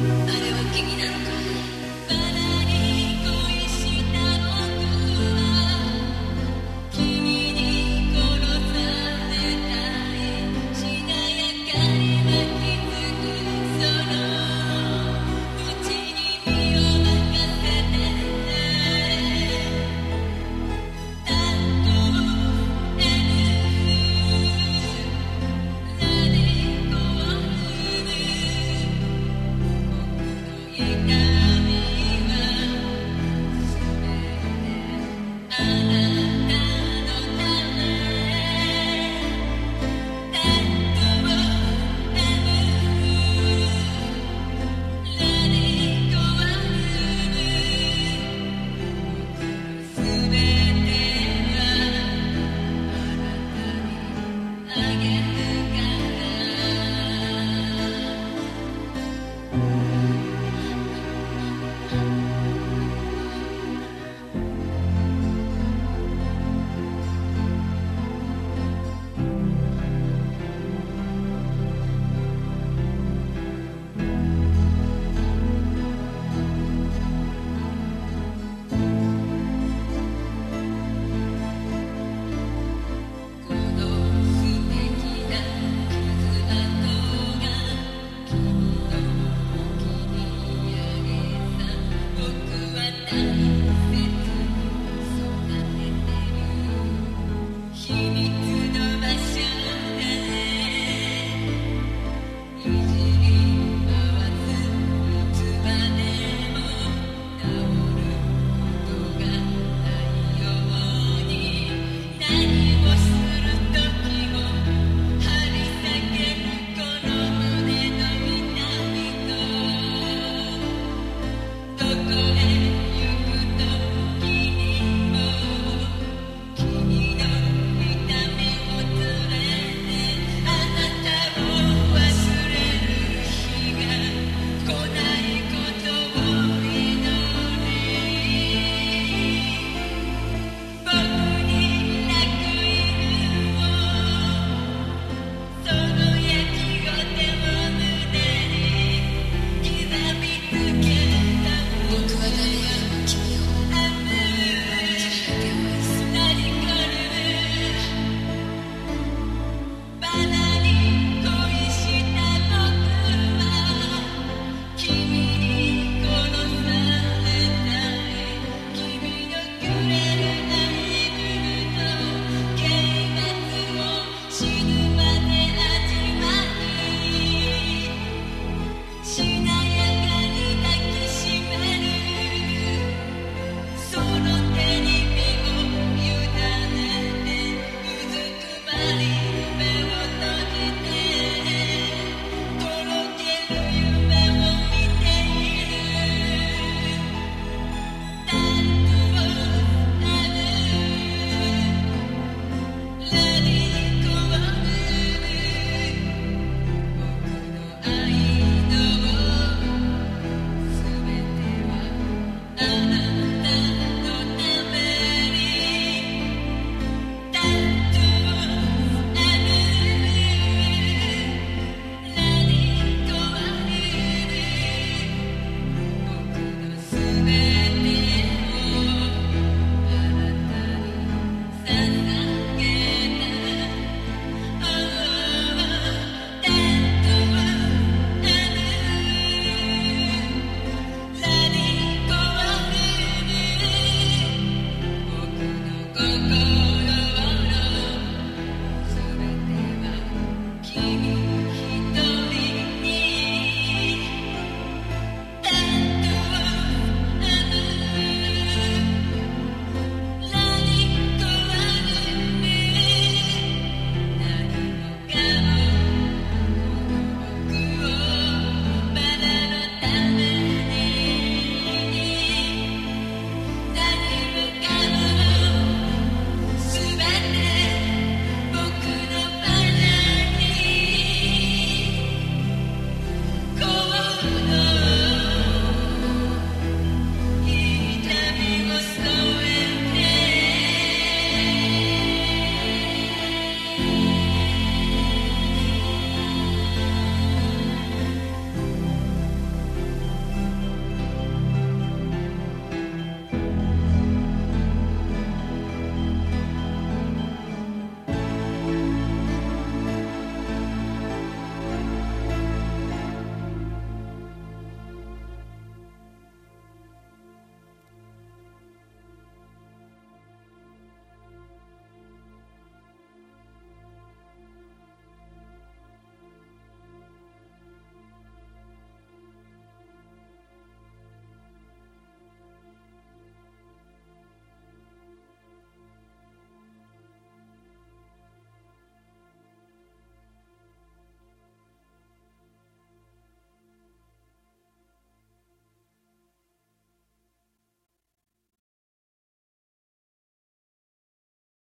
あれは君なの。か